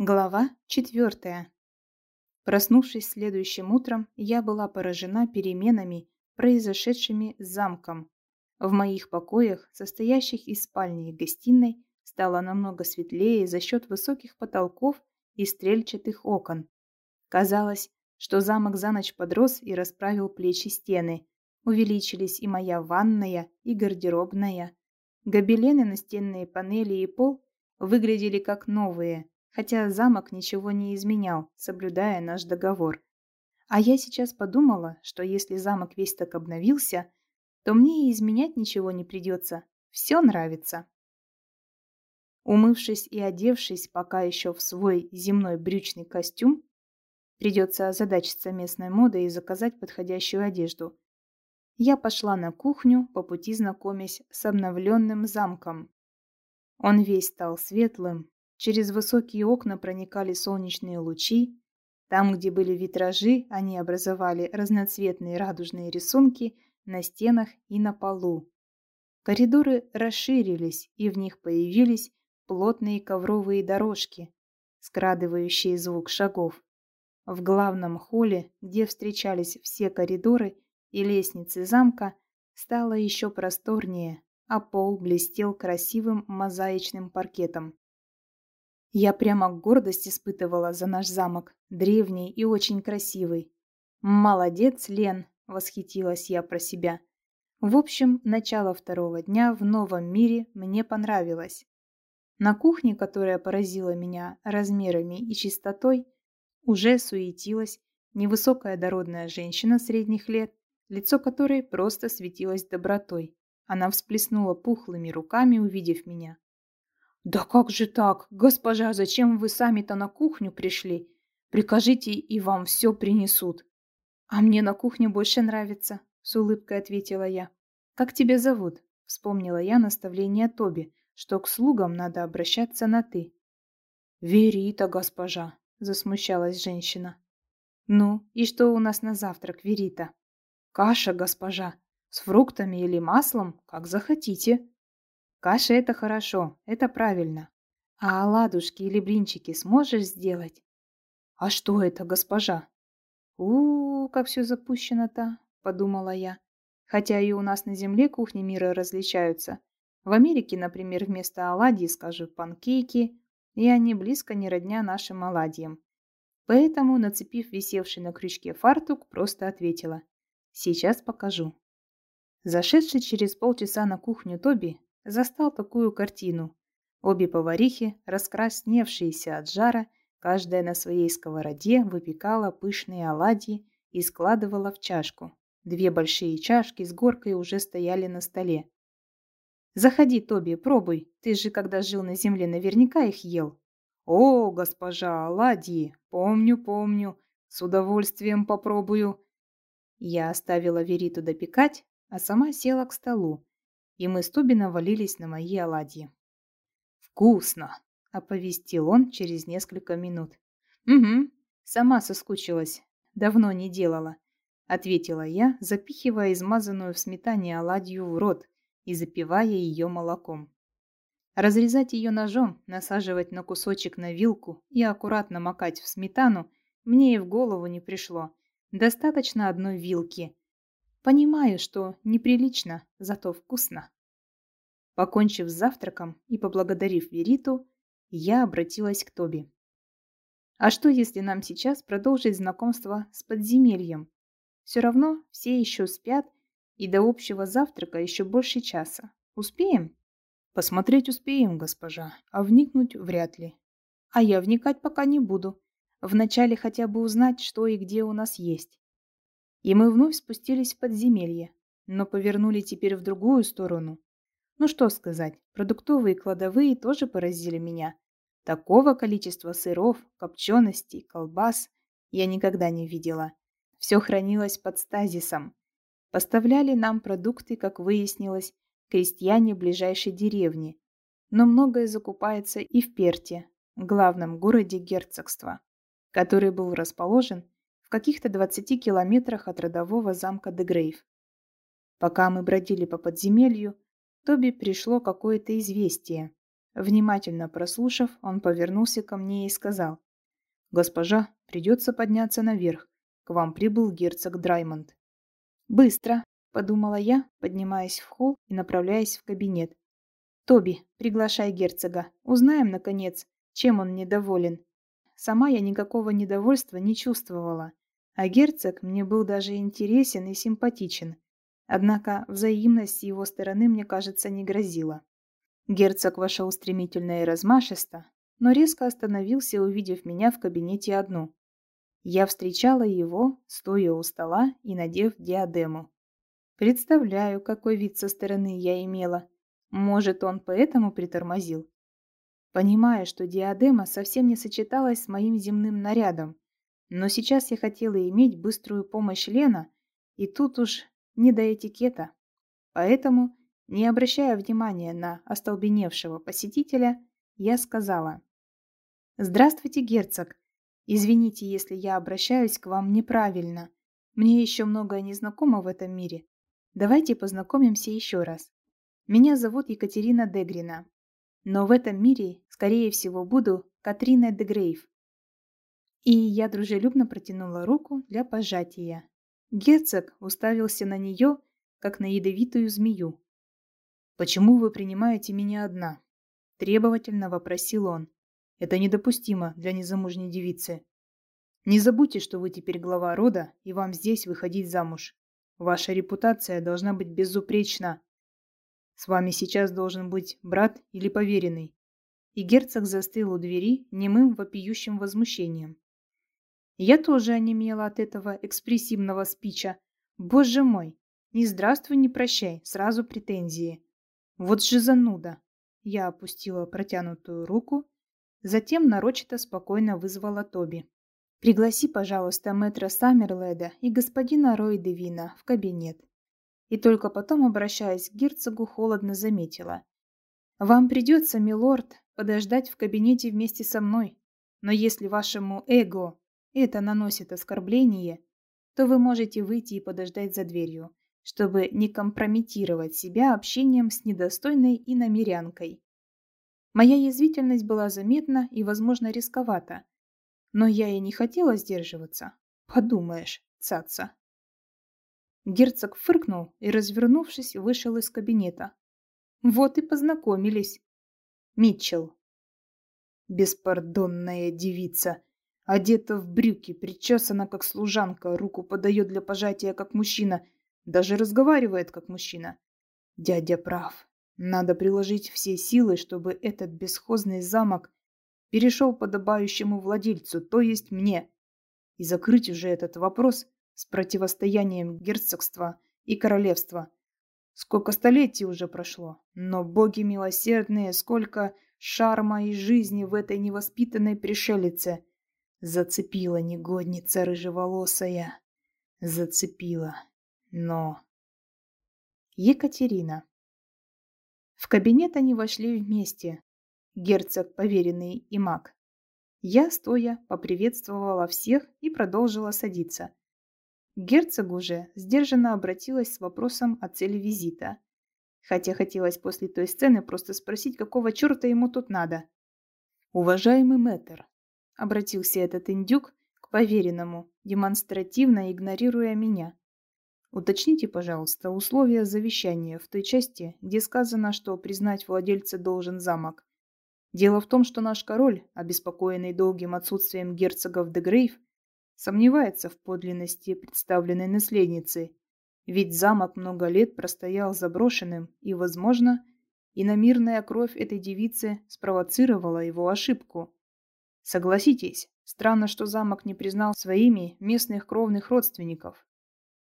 Глава четвертая. Проснувшись следующим утром, я была поражена переменами, произошедшими с замком. В моих покоях, состоящих из спальни и гостиной, стало намного светлее за счет высоких потолков и стрельчатых окон. Казалось, что замок за ночь подрос и расправил плечи стены. Увеличились и моя ванная, и гардеробная. Гобелены, настенные панели и пол выглядели как новые – хотя замок ничего не изменял, соблюдая наш договор. А я сейчас подумала, что если замок весь так обновился, то мне и изменять ничего не придется. Все нравится. Умывшись и одевшись пока еще в свой земной брючный костюм, придется озадачиться местной модой и заказать подходящую одежду. Я пошла на кухню, по пути знакомясь с обновленным замком. Он весь стал светлым, Через высокие окна проникали солнечные лучи. Там, где были витражи, они образовали разноцветные радужные рисунки на стенах и на полу. Коридоры расширились, и в них появились плотные ковровые дорожки, скрадывающие звук шагов. В главном холле, где встречались все коридоры и лестницы замка, стало еще просторнее, а пол блестел красивым мозаичным паркетом. Я прямо гордость испытывала за наш замок, древний и очень красивый. «Молодец, Лен!» – восхитилась я про себя. В общем, начало второго дня в новом мире мне понравилось. На кухне, которая поразила меня размерами и чистотой, уже суетилась невысокая дородная женщина средних лет, лицо которой просто светилось добротой. Она всплеснула пухлыми руками, увидев меня. «Да как же так? Госпожа, зачем вы сами-то на кухню пришли? Прикажите, и вам все принесут». «А мне на кухне больше нравится», — с улыбкой ответила я. «Как тебя зовут?» — вспомнила я наставление Тоби, что к слугам надо обращаться на «ты». «Верита, госпожа», — засмущалась женщина. «Ну, и что у нас на завтрак, Верита?» «Каша, госпожа, с фруктами или маслом, как захотите», Каша – это хорошо, это правильно. А оладушки или блинчики сможешь сделать? А что это, госпожа? у, -у как все запущено-то, подумала я. Хотя и у нас на земле кухни мира различаются. В Америке, например, вместо оладий скажу панкейки, и они близко не родня нашим оладьям. Поэтому, нацепив висевший на крючке фартук, просто ответила. Сейчас покажу. Зашедший через полчаса на кухню Тоби застал такую картину. Обе поварихи, раскрасневшиеся от жара, каждая на своей сковороде выпекала пышные оладьи и складывала в чашку. Две большие чашки с горкой уже стояли на столе. «Заходи, Тоби, пробуй. Ты же, когда жил на земле, наверняка их ел». «О, госпожа, оладьи! Помню, помню. С удовольствием попробую». Я оставила Вериту допекать, а сама села к столу, и мы с Туби навалились на мои оладьи. «Вкусно!» – оповестил он через несколько минут. «Угу, сама соскучилась. Давно не делала», – ответила я, запихивая измазанную в сметане оладью в рот и запивая ее молоком. Разрезать ее ножом, насаживать на кусочек на вилку и аккуратно макать в сметану мне и в голову не пришло. Достаточно одной вилки, Понимаю, что неприлично, зато вкусно. Покончив с завтраком и поблагодарив Вериту, я обратилась к Тоби. А что, если нам сейчас продолжить знакомство с подземельем? Все равно все еще спят, и до общего завтрака еще больше часа. Успеем? Посмотреть успеем, госпожа, а вникнуть вряд ли. А я вникать пока не буду. Вначале хотя бы узнать, что и где у нас есть. И мы вновь спустились в подземелье, но повернули теперь в другую сторону. Ну что сказать, продуктовые кладовые тоже поразили меня. Такого количества сыров, копченостей, колбас я никогда не видела. Все хранилось под стазисом. Поставляли нам продукты, как выяснилось, крестьяне ближайшей деревни. Но многое закупается и в Перте, главном городе герцогства, который был расположен в каких-то 20 километрах от родового замка Дегрейв. Пока мы бродили по подземелью, Тоби пришло какое-то известие. Внимательно прослушав, он повернулся ко мне и сказал. «Госпожа, придется подняться наверх. К вам прибыл герцог Драймонд». «Быстро», — подумала я, поднимаясь в холл и направляясь в кабинет. «Тоби, приглашай герцога. Узнаем, наконец, чем он недоволен». Сама я никакого недовольства не чувствовала, а герцог мне был даже интересен и симпатичен. Однако взаимность его стороны, мне кажется, не грозила. Герцог вошел стремительно и размашисто, но резко остановился, увидев меня в кабинете одну. Я встречала его, стоя у стола и надев диадему. Представляю, какой вид со стороны я имела. Может, он поэтому притормозил? Понимая, что диадема совсем не сочеталась с моим земным нарядом, но сейчас я хотела иметь быструю помощь Лена, и тут уж не до этикета. Поэтому не обращая внимания на остолбеневшего посетителя, я сказала. «Здравствуйте, герцог. Извините, если я обращаюсь к вам неправильно. Мне еще многое не знакомо в этом мире. Давайте познакомимся еще раз. Меня зовут Екатерина Дегрина. Но в этом мире, скорее всего, буду Катрина Дегрейв». И я дружелюбно протянула руку для пожатия. Герцог уставился на нее, как на ядовитую змею. «Почему вы принимаете меня одна?» – требовательно вопросил он. «Это недопустимо для незамужней девицы. Не забудьте, что вы теперь глава рода, и вам здесь выходить замуж. Ваша репутация должна быть безупречна. С вами сейчас должен быть брат или поверенный». И герцог застыл у двери немым вопиющим возмущением. Я тоже онемела от этого экспрессивного спича. Боже мой, ни здравствуй, ни прощай, сразу претензии. Вот же зануда. Я опустила протянутую руку, затем нарочито спокойно вызвала Тоби. «Пригласи, пожалуйста, мэтра Саммерледа и господина Рой Девина в кабинет». И только потом, обращаясь к герцогу, холодно заметила. «Вам придется, милорд, подождать в кабинете вместе со мной. Но если вашему эго это наносит оскорбление, то вы можете выйти и подождать за дверью чтобы не компрометировать себя общением с недостойной иномерянкой. Моя язвительность была заметна и, возможно, рисковата. Но я и не хотела сдерживаться. Подумаешь, цаца. Герцог фыркнул и, развернувшись, вышел из кабинета. Вот и познакомились. Митчелл. Беспардонная девица. Одета в брюки, причесана как служанка, руку подает для пожатия как мужчина – даже разговаривает как мужчина. Дядя прав. Надо приложить все силы, чтобы этот бесхозный замок перешел подобающему владельцу, то есть мне, и закрыть уже этот вопрос с противостоянием герцогства и королевства. Сколько столетий уже прошло, но боги милосердные, сколько шарма и жизни в этой невоспитанной пришелице. Зацепила негодница рыжеволосая. Зацепила. Но... Екатерина. В кабинет они вошли вместе. Герцог, поверенный и маг. Я, стоя, поприветствовала всех и продолжила садиться. Герцог уже сдержанно обратилась с вопросом о цели визита. Хотя хотелось после той сцены просто спросить, какого черта ему тут надо. «Уважаемый мэтр», — обратился этот индюк к поверенному, демонстративно игнорируя меня. Уточните, пожалуйста, условия завещания в той части, где сказано, что признать владельца должен замок. Дело в том, что наш король, обеспокоенный долгим отсутствием герцогов де Грейв, сомневается в подлинности представленной наследницы, ведь замок много лет простоял заброшенным, и, возможно, иномирная кровь этой девицы спровоцировала его ошибку. Согласитесь, странно, что замок не признал своими местных кровных родственников.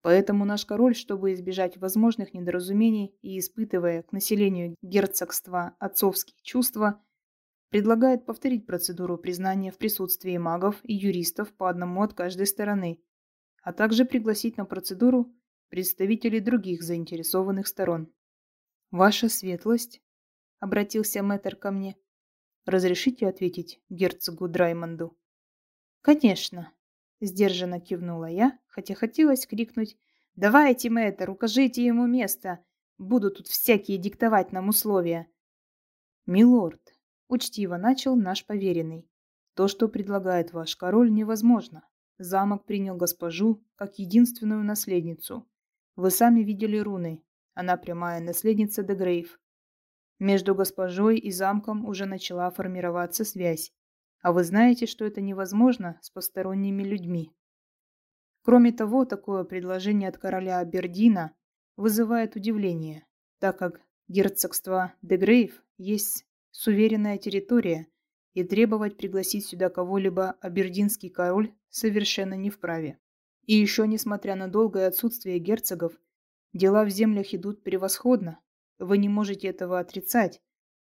Поэтому наш король, чтобы избежать возможных недоразумений и испытывая к населению герцогства отцовские чувства, предлагает повторить процедуру признания в присутствии магов и юристов по одному от каждой стороны, а также пригласить на процедуру представителей других заинтересованных сторон. «Ваша светлость», — обратился мэтр ко мне, — «разрешите ответить герцогу Драймонду?» «Конечно», Сдержанно кивнула я, хотя хотелось крикнуть «Давайте, мэтр, укажите ему место! Буду тут всякие диктовать нам условия!» «Милорд», учтиво начал наш поверенный. То, что предлагает ваш король, невозможно. Замок принял госпожу как единственную наследницу. Вы сами видели руны. Она прямая наследница Дегрейв. Между госпожой и замком уже начала формироваться связь. А вы знаете, что это невозможно с посторонними людьми. Кроме того, такое предложение от короля Абердина вызывает удивление, так как герцогство Дегрейв есть суверенная территория, и требовать пригласить сюда кого-либо абердинский король совершенно не вправе. И еще, несмотря на долгое отсутствие герцогов, дела в землях идут превосходно. Вы не можете этого отрицать,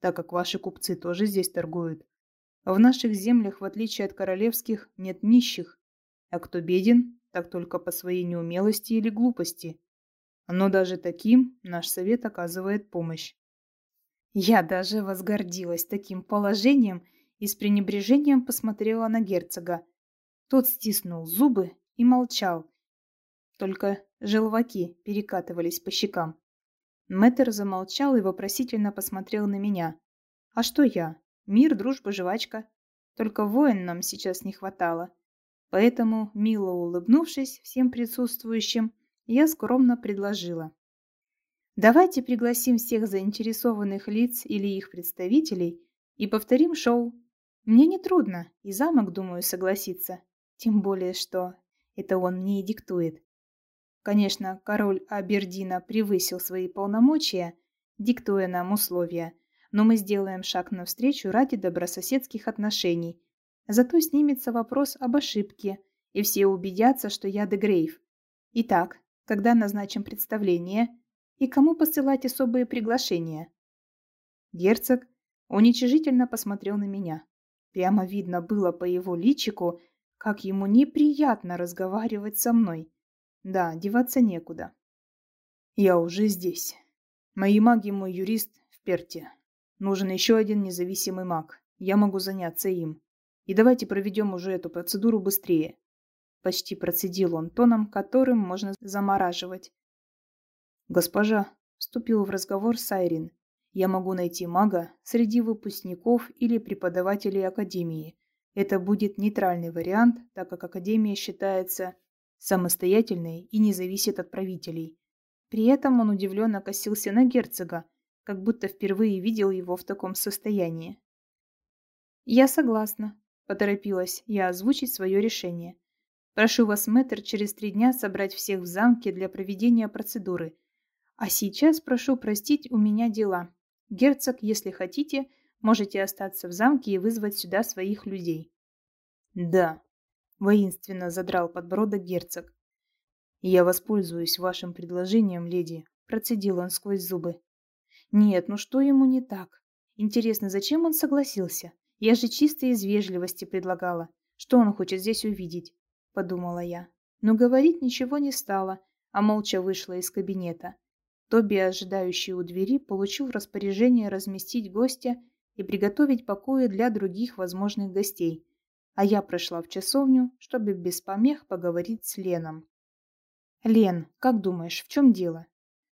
так как ваши купцы тоже здесь торгуют. В наших землях, в отличие от королевских, нет нищих, а кто беден, так только по своей неумелости или глупости. Но даже таким наш совет оказывает помощь. Я даже возгордилась таким положением и с пренебрежением посмотрела на герцога. Тот стиснул зубы и молчал. Только желваки перекатывались по щекам. Мэтр замолчал и вопросительно посмотрел на меня. А что я? Мир, дружба, жвачка. Только воин нам сейчас не хватало. Поэтому, мило улыбнувшись всем присутствующим, я скромно предложила. Давайте пригласим всех заинтересованных лиц или их представителей и повторим шоу. Мне не трудно, и замок, думаю, согласится. Тем более, что это он мне и диктует. Конечно, король Абердина превысил свои полномочия, диктуя нам условия – но мы сделаем шаг навстречу ради добрососедских отношений. Зато снимется вопрос об ошибке, и все убедятся, что я Дегрейв. Итак, когда назначим представление и кому посылать особые приглашения? Герцог уничижительно посмотрел на меня. Прямо видно было по его личику, как ему неприятно разговаривать со мной. Да, деваться некуда. Я уже здесь. Мои маги мой юрист в Перте. Нужен еще один независимый маг. Я могу заняться им. И давайте проведем уже эту процедуру быстрее. Почти процедил он тоном, которым можно замораживать. Госпожа, вступил в разговор Сайрин. Я могу найти мага среди выпускников или преподавателей Академии. Это будет нейтральный вариант, так как Академия считается самостоятельной и не зависит от правителей. При этом он удивленно косился на герцога, как будто впервые видел его в таком состоянии. «Я согласна», – поторопилась я озвучить свое решение. «Прошу вас, мэтр, через три дня собрать всех в замке для проведения процедуры. А сейчас прошу простить у меня дела. Герцог, если хотите, можете остаться в замке и вызвать сюда своих людей». «Да», – воинственно задрал подбородок герцог. «Я воспользуюсь вашим предложением, леди», – процедил он сквозь зубы. Нет, ну что ему не так? Интересно, зачем он согласился? Я же чисто из вежливости предлагала. Что он хочет здесь увидеть? Подумала я. Но говорить ничего не стала, а молча вышла из кабинета. Тоби, ожидающий у двери, получил распоряжение разместить гостя и приготовить покои для других возможных гостей. А я прошла в часовню, чтобы без помех поговорить с Леном. «Лен, как думаешь, в чем дело?»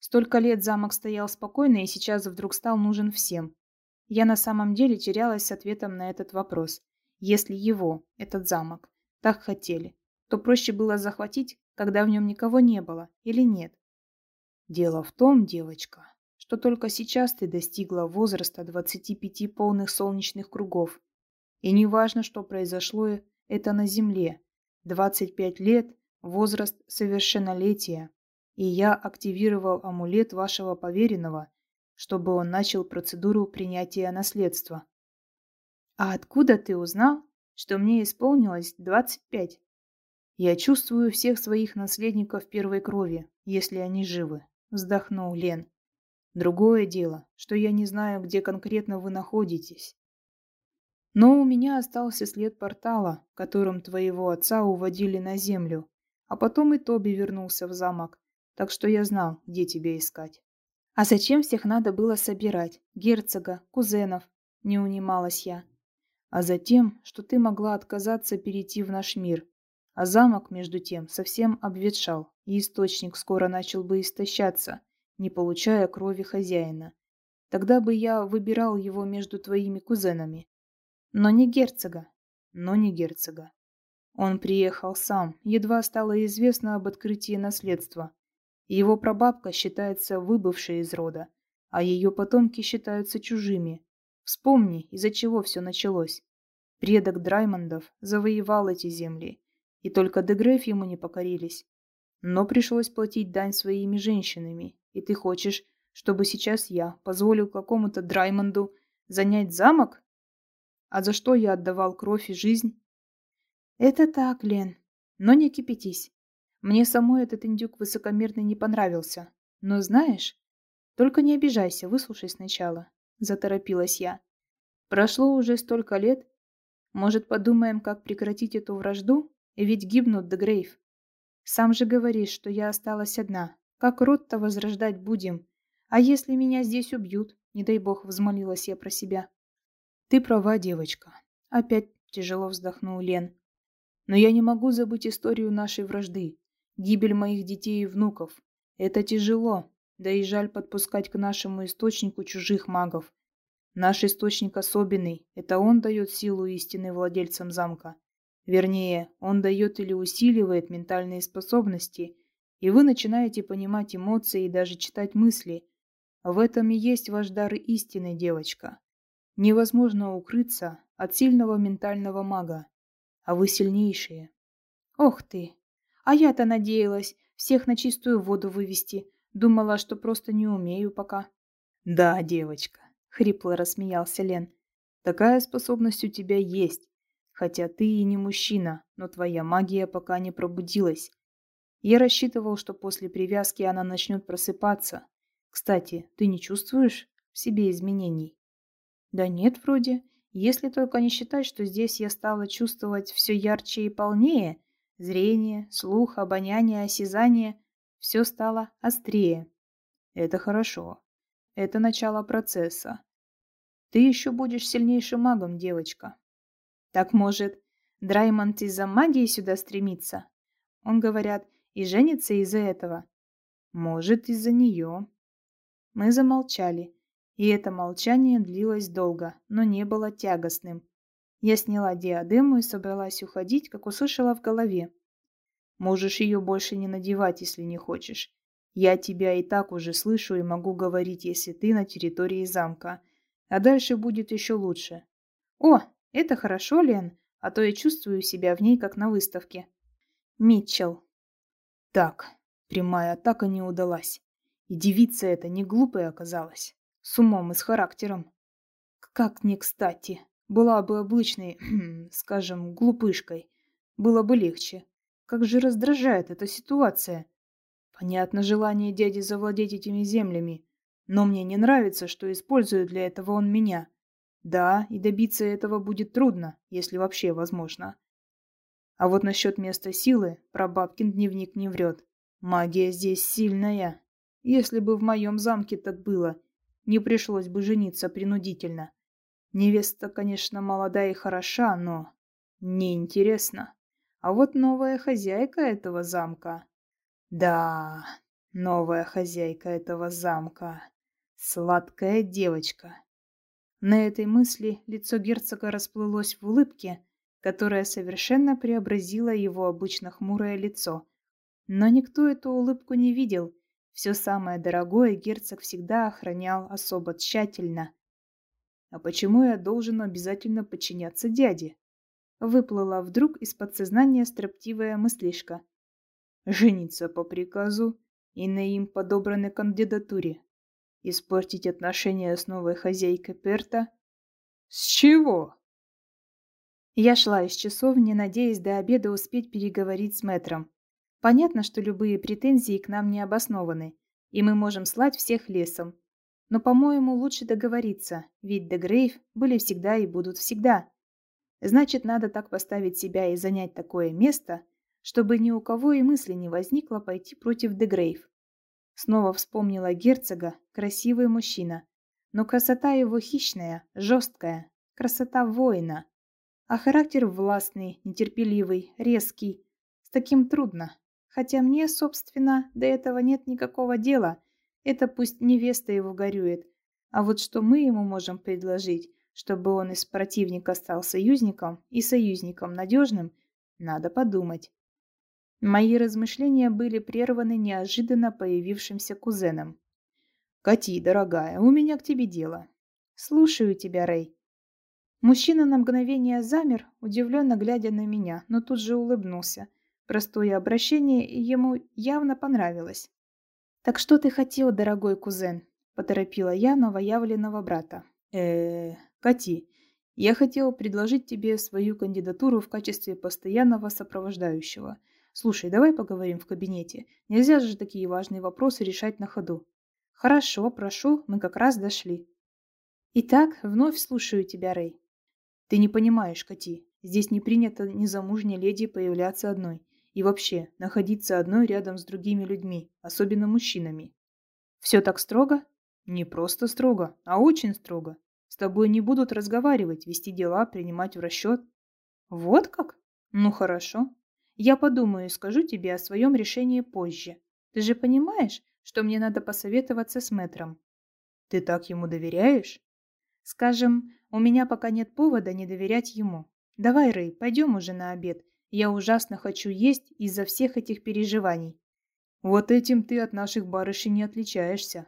Столько лет замок стоял спокойно и сейчас вдруг стал нужен всем. Я на самом деле терялась с ответом на этот вопрос. Если его, этот замок, так хотели, то проще было захватить, когда в нем никого не было, или нет? Дело в том, девочка, что только сейчас ты достигла возраста 25 полных солнечных кругов. И не важно, что произошло это на Земле. 25 лет – возраст совершеннолетия и я активировал амулет вашего поверенного, чтобы он начал процедуру принятия наследства. А откуда ты узнал, что мне исполнилось 25? Я чувствую всех своих наследников первой крови, если они живы, вздохнул Лен. Другое дело, что я не знаю, где конкретно вы находитесь. Но у меня остался след портала, которым твоего отца уводили на землю, а потом и Тоби вернулся в замок так что я знал, где тебя искать. А зачем всех надо было собирать? Герцога, кузенов? Не унималась я. А затем, что ты могла отказаться перейти в наш мир. А замок, между тем, совсем обветшал, и источник скоро начал бы истощаться, не получая крови хозяина. Тогда бы я выбирал его между твоими кузенами. Но не герцога. Но не герцога. Он приехал сам, едва стало известно об открытии наследства. Его прабабка считается выбывшей из рода, а ее потомки считаются чужими. Вспомни, из-за чего все началось. Предок Драймондов завоевал эти земли, и только Дегрейв ему не покорились. Но пришлось платить дань своими женщинами, и ты хочешь, чтобы сейчас я позволил какому-то Драймонду занять замок? А за что я отдавал кровь и жизнь? Это так, Лен, но не кипятись. Мне самой этот индюк высокомерный не понравился. Но знаешь, только не обижайся, выслушай сначала, заторопилась я. Прошло уже столько лет. Может, подумаем, как прекратить эту вражду? Ведь гибнут Дегрейв. Сам же говоришь, что я осталась одна. Как род-то возрождать будем? А если меня здесь убьют? Не дай бог, взмолилась я про себя. Ты права, девочка. Опять тяжело вздохнул Лен. Но я не могу забыть историю нашей вражды. Гибель моих детей и внуков. Это тяжело. Да и жаль подпускать к нашему источнику чужих магов. Наш источник особенный. Это он дает силу истины владельцам замка. Вернее, он дает или усиливает ментальные способности, и вы начинаете понимать эмоции и даже читать мысли. В этом и есть ваш дар истины, девочка. Невозможно укрыться от сильного ментального мага, а вы сильнейшие. Ох ты! А я-то надеялась всех на чистую воду вывести. Думала, что просто не умею пока. Да, девочка, хрипло рассмеялся Лен. Такая способность у тебя есть. Хотя ты и не мужчина, но твоя магия пока не пробудилась. Я рассчитывал, что после привязки она начнет просыпаться. Кстати, ты не чувствуешь в себе изменений? Да нет, вроде. Если только не считать, что здесь я стала чувствовать все ярче и полнее. Зрение, слух, обоняние, осязание. Все стало острее. Это хорошо. Это начало процесса. Ты еще будешь сильнейшим магом, девочка. Так может, Драймонд из-за магии сюда стремится? Он, говорят, и женится из-за этого. Может, из-за нее. Мы замолчали, и это молчание длилось долго, но не было тягостным. Я сняла диадему и собралась уходить, как услышала в голове. Можешь ее больше не надевать, если не хочешь. Я тебя и так уже слышу и могу говорить, если ты на территории замка. А дальше будет еще лучше. О, это хорошо, Лен, а то я чувствую себя в ней, как на выставке. Митчелл. Так, прямая атака не удалась. И девица эта не глупая оказалась. С умом и с характером. Как не кстати. Была бы обычной, скажем, глупышкой. Было бы легче. Как же раздражает эта ситуация. Понятно желание дяди завладеть этими землями. Но мне не нравится, что использует для этого он меня. Да, и добиться этого будет трудно, если вообще возможно. А вот насчет места силы прабабкин дневник не врет. Магия здесь сильная. Если бы в моем замке так было, не пришлось бы жениться принудительно. Невеста, конечно, молодая и хороша, но неинтересно. А вот новая хозяйка этого замка... Да, новая хозяйка этого замка. Сладкая девочка. На этой мысли лицо герцога расплылось в улыбке, которая совершенно преобразила его обычно хмурое лицо. Но никто эту улыбку не видел. Все самое дорогое герцог всегда охранял особо тщательно. «А почему я должен обязательно подчиняться дяде?» Выплыла вдруг из подсознания строптивая мыслишка. «Жениться по приказу и на им подобранной кандидатуре. Испортить отношения с новой хозяйкой Перта? С чего? Я шла из часовни, надеясь до обеда успеть переговорить с мэтром. Понятно, что любые претензии к нам не обоснованы, и мы можем слать всех лесом. Но, по-моему, лучше договориться, ведь Дегрейв были всегда и будут всегда. Значит, надо так поставить себя и занять такое место, чтобы ни у кого и мысли не возникло пойти против Дегрейв. Снова вспомнила герцога, красивый мужчина. Но красота его хищная, жесткая, красота воина. А характер властный, нетерпеливый, резкий. С таким трудно. Хотя мне, собственно, до этого нет никакого дела. Это пусть невеста его горюет. А вот что мы ему можем предложить, чтобы он из противника стал союзником и союзником надежным, надо подумать. Мои размышления были прерваны неожиданно появившимся кузеном. «Кати, дорогая, у меня к тебе дело». «Слушаю тебя, Рэй». Мужчина на мгновение замер, удивленно глядя на меня, но тут же улыбнулся. Простое обращение ему явно понравилось. «Так что ты хотел, дорогой кузен?» – поторопила я новоявленного брата. э Кати, я хотел предложить тебе свою кандидатуру в качестве постоянного сопровождающего. Слушай, давай поговорим в кабинете. Нельзя же такие важные вопросы решать на ходу. Хорошо, прошу, мы как раз дошли. Итак, вновь слушаю тебя, Рэй. Ты не понимаешь, Кати. Здесь не принято незамужней леди появляться одной. И вообще, находиться одной рядом с другими людьми, особенно мужчинами. Все так строго? Не просто строго, а очень строго. С тобой не будут разговаривать, вести дела, принимать в расчет. Вот как? Ну хорошо. Я подумаю и скажу тебе о своем решении позже. Ты же понимаешь, что мне надо посоветоваться с мэтром. Ты так ему доверяешь? Скажем, у меня пока нет повода не доверять ему. Давай, Рэй, пойдем уже на обед. Я ужасно хочу есть из-за всех этих переживаний. Вот этим ты от наших барышей не отличаешься,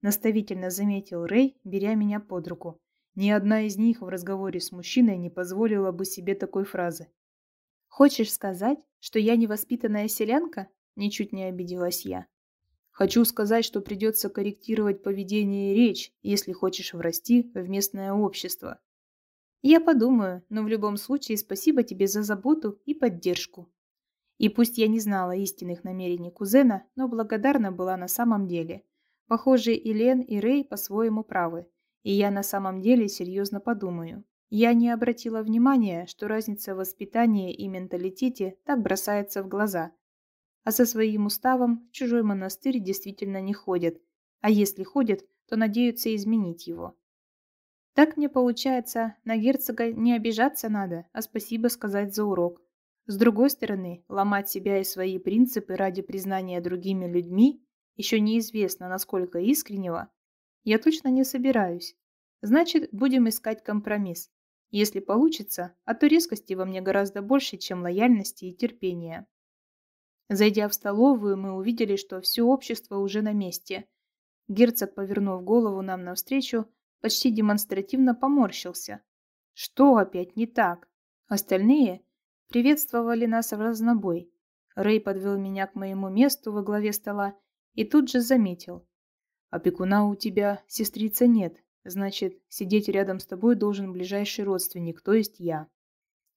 наставительно заметил Рэй, беря меня под руку. Ни одна из них в разговоре с мужчиной не позволила бы себе такой фразы. Хочешь сказать, что я невоспитанная селянка? Ничуть не обиделась я. Хочу сказать, что придется корректировать поведение и речь, если хочешь врасти в местное общество. Я подумаю, но в любом случае спасибо тебе за заботу и поддержку. И пусть я не знала истинных намерений кузена, но благодарна была на самом деле. Похоже, и Лен, и Рэй по-своему правы. И я на самом деле серьезно подумаю. Я не обратила внимания, что разница в воспитании и менталитете так бросается в глаза – а со своим уставом в чужой монастырь действительно не ходят, а если ходят, то надеются изменить его. Так мне получается, на герцога не обижаться надо, а спасибо сказать за урок. С другой стороны, ломать себя и свои принципы ради признания другими людьми, еще неизвестно насколько искреннего, я точно не собираюсь. Значит, будем искать компромисс. Если получится, а то резкости во мне гораздо больше, чем лояльности и терпения. Зайдя в столовую, мы увидели, что все общество уже на месте. Герцог, повернув голову нам навстречу, почти демонстративно поморщился. Что опять не так? Остальные приветствовали нас в разнобой. Рэй подвел меня к моему месту во главе стола и тут же заметил. «Опекуна у тебя, сестрица, нет. Значит, сидеть рядом с тобой должен ближайший родственник, то есть я».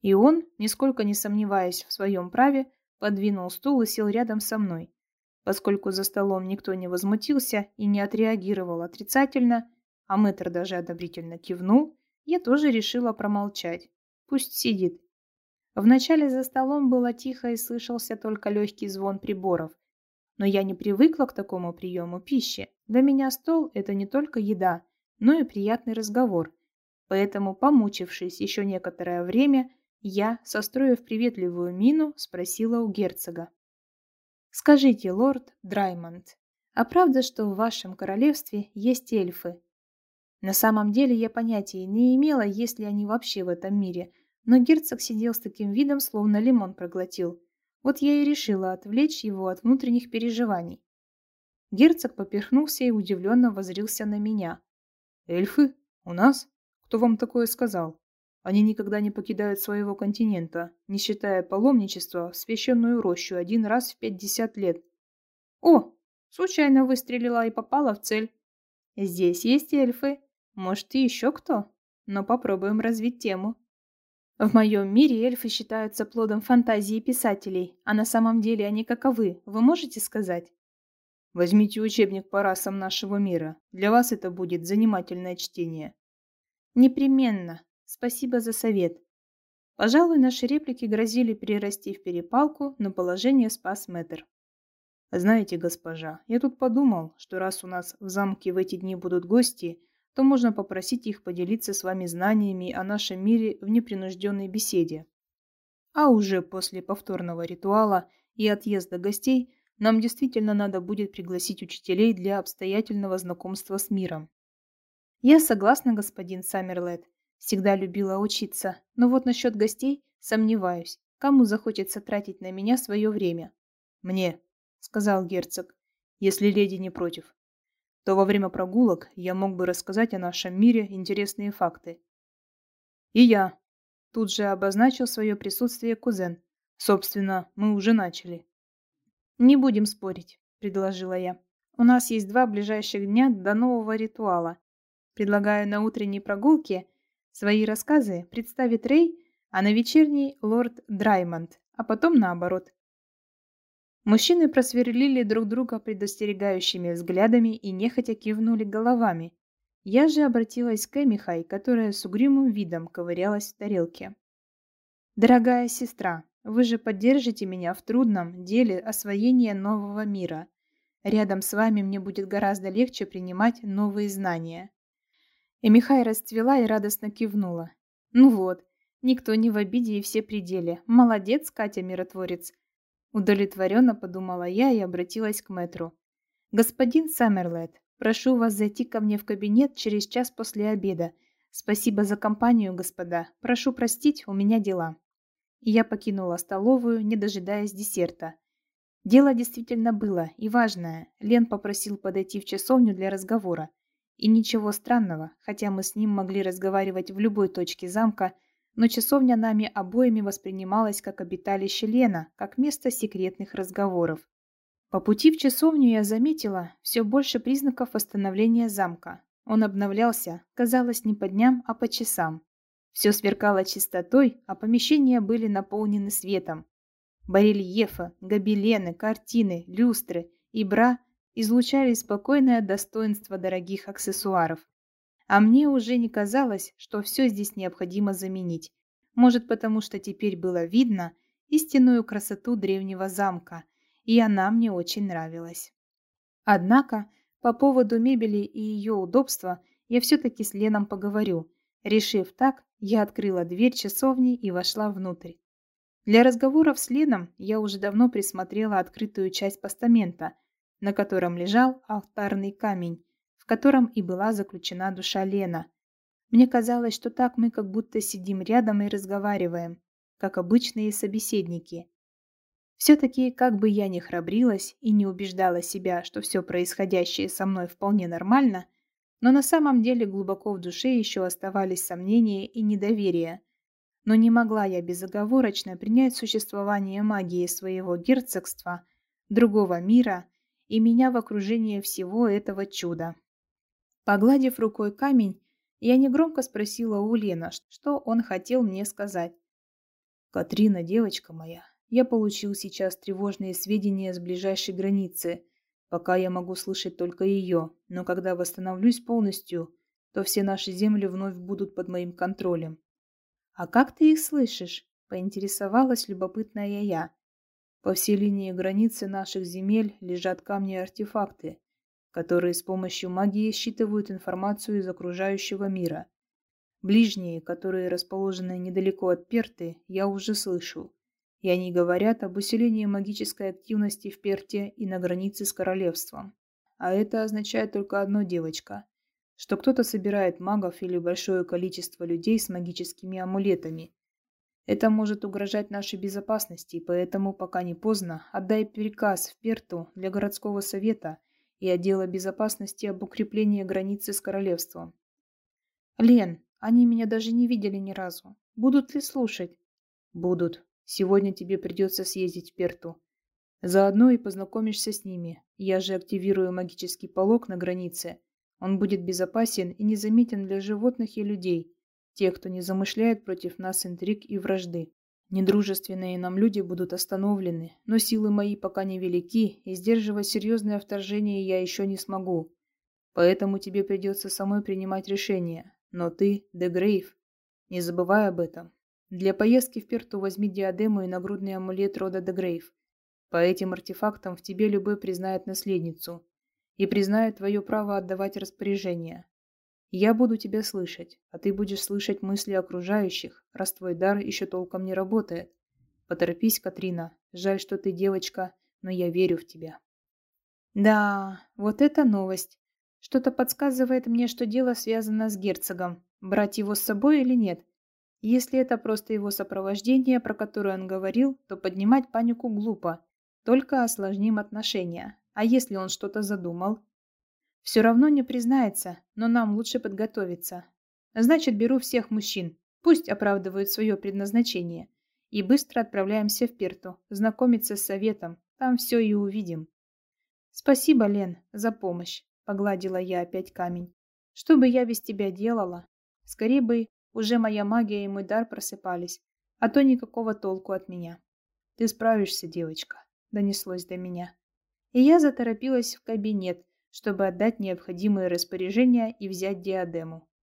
И он, нисколько не сомневаясь в своем праве, подвинул стул и сел рядом со мной. Поскольку за столом никто не возмутился и не отреагировал отрицательно, а мэтр даже одобрительно кивнул, я тоже решила промолчать. Пусть сидит. Вначале за столом было тихо и слышался только легкий звон приборов. Но я не привыкла к такому приему пищи. Для меня стол – это не только еда, но и приятный разговор. Поэтому, помучившись еще некоторое время, я, состроив приветливую мину, спросила у герцога. «Скажите, лорд Драймонд, а правда, что в вашем королевстве есть эльфы?» На самом деле я понятия не имела, есть ли они вообще в этом мире, но герцог сидел с таким видом, словно лимон проглотил. Вот я и решила отвлечь его от внутренних переживаний. Герцог поперхнулся и удивленно возрился на меня. «Эльфы? У нас? Кто вам такое сказал?» Они никогда не покидают своего континента, не считая паломничества в священную рощу один раз в пятьдесят лет. О, случайно выстрелила и попала в цель. Здесь есть эльфы. Может, и еще кто? Но попробуем развить тему. В моем мире эльфы считаются плодом фантазии писателей, а на самом деле они каковы, вы можете сказать? Возьмите учебник по расам нашего мира. Для вас это будет занимательное чтение. Непременно. Спасибо за совет. Пожалуй, наши реплики грозили перерасти в перепалку, но положение спас мэтр. Знаете, госпожа, я тут подумал, что раз у нас в замке в эти дни будут гости, то можно попросить их поделиться с вами знаниями о нашем мире в непринужденной беседе. А уже после повторного ритуала и отъезда гостей нам действительно надо будет пригласить учителей для обстоятельного знакомства с миром. Я согласна, господин Саммерлет. Всегда любила учиться, но вот насчет гостей сомневаюсь. Кому захочется тратить на меня свое время? Мне, сказал герцог, если леди не против. То во время прогулок я мог бы рассказать о нашем мире интересные факты. И я. Тут же обозначил свое присутствие кузен. Собственно, мы уже начали. Не будем спорить, предложила я. У нас есть два ближайших дня до нового ритуала. Предлагаю на утренней прогулке свои рассказы представить Рэй, а на вечерней лорд Драймонд, а потом наоборот. Мужчины просверлили друг друга предостерегающими взглядами и нехотя кивнули головами. Я же обратилась к Эмихай, которая с угрюмым видом ковырялась в тарелке. «Дорогая сестра, вы же поддержите меня в трудном деле освоения нового мира. Рядом с вами мне будет гораздо легче принимать новые знания. И Михай расцвела и радостно кивнула. Ну вот, никто не в обиде и все пределе. Молодец, Катя миротворец. Удовлетворенно подумала я и обратилась к мэтру. Господин Саммерлет, прошу вас зайти ко мне в кабинет через час после обеда. Спасибо за компанию, господа. Прошу простить, у меня дела. Я покинула столовую, не дожидаясь десерта. Дело действительно было и важное. Лен попросил подойти в часовню для разговора. И ничего странного, хотя мы с ним могли разговаривать в любой точке замка, но часовня нами обоими воспринималась как обиталище Лена, как место секретных разговоров. По пути в часовню я заметила все больше признаков восстановления замка. Он обновлялся, казалось, не по дням, а по часам. Все сверкало чистотой, а помещения были наполнены светом. Барельефы, гобелены, картины, люстры и бра излучали спокойное достоинство дорогих аксессуаров. А мне уже не казалось, что все здесь необходимо заменить. Может, потому что теперь было видно истинную красоту древнего замка, и она мне очень нравилась. Однако, по поводу мебели и ее удобства я все-таки с Леном поговорю. Решив так, я открыла дверь часовни и вошла внутрь. Для разговоров с Леном я уже давно присмотрела открытую часть постамента, на котором лежал алтарный камень, котором и была заключена душа Лена. Мне казалось, что так мы как будто сидим рядом и разговариваем, как обычные собеседники. Все-таки, как бы я ни храбрилась и не убеждала себя, что все происходящее со мной вполне нормально, но на самом деле глубоко в душе еще оставались сомнения и недоверие – но не могла я безоговорочно принять существование магии своего герцогства, другого мира и меня в окружении всего этого чуда. Погладив рукой камень, я негромко спросила у Лена, что он хотел мне сказать. «Катрина, девочка моя, я получил сейчас тревожные сведения с ближайшей границы. Пока я могу слышать только ее, но когда восстановлюсь полностью, то все наши земли вновь будут под моим контролем. «А как ты их слышишь?» – поинтересовалась любопытная я. «По всей линии границы наших земель лежат камни и артефакты, которые с помощью магии считывают информацию из окружающего мира. Ближние, которые расположены недалеко от Перты, я уже слышу, и они говорят об усилении магической активности в Перте и на границе с королевством. А это означает только одно, девочка что кто-то собирает магов или большое количество людей с магическими амулетами. Это может угрожать нашей безопасности, поэтому пока не поздно, отдай приказ в Перту для городского совета и отдела безопасности об укреплении границы с королевством. Лен, они меня даже не видели ни разу. Будут ли слушать? Будут. Сегодня тебе придется съездить в Перту. Заодно и познакомишься с ними. Я же активирую магический полог на границе он будет безопасен и незаметен для животных и людей, тех, кто не замышляет против нас интриг и вражды. Недружественные нам люди будут остановлены, но силы мои пока не велики, и сдерживать серьезное вторжение я еще не смогу. Поэтому тебе придется самой принимать решение. Но ты, Дегрейв, не забывай об этом. Для поездки в Перту возьми диадему и нагрудный амулет рода Дегрейв. По этим артефактам в тебе любой признает наследницу и признаю твое право отдавать распоряжения. Я буду тебя слышать, а ты будешь слышать мысли окружающих, раз твой дар еще толком не работает. Поторопись, Катрина. Жаль, что ты девочка, но я верю в тебя. Да, вот это новость. Что-то подсказывает мне, что дело связано с герцогом. Брать его с собой или нет? Если это просто его сопровождение, про которое он говорил, то поднимать панику глупо. Только осложним отношения. А если он что-то задумал? Все равно не признается, но нам лучше подготовиться. Значит, беру всех мужчин. Пусть оправдывают свое предназначение. И быстро отправляемся в Перту, знакомиться с советом. Там все и увидим. Спасибо, Лен, за помощь. Погладила я опять камень. Что бы я без тебя делала? Скорее бы уже моя магия и мой дар просыпались, а то никакого толку от меня. Ты справишься, девочка, донеслось до меня. И я заторопилась в кабинет, чтобы отдать необходимые распоряжения и взять диадему.